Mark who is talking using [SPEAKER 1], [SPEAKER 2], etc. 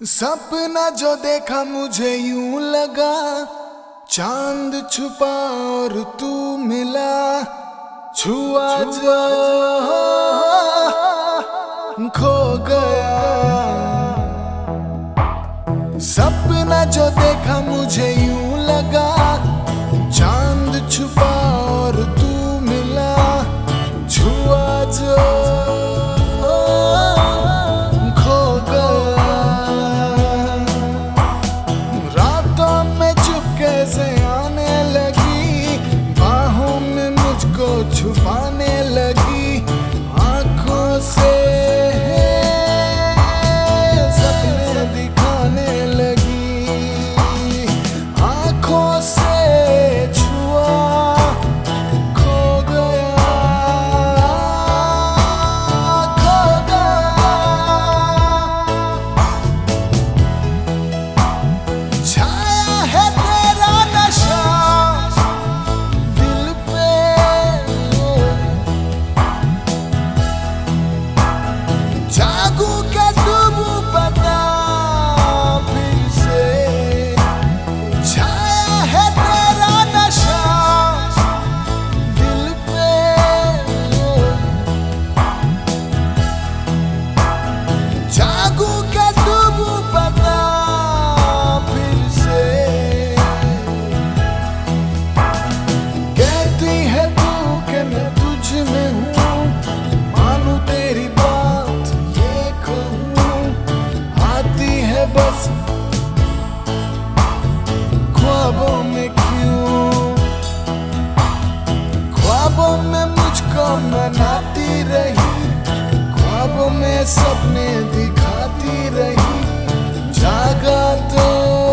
[SPEAKER 1] सपना जो देखा मुझे यूँ लगा, चाँद छुपा और तू मिला। छुआ जो खो गया। सपना जो देखा मुझे यूँ लगा, चाँद छुपा में सपने दिखाती रही। जागा तो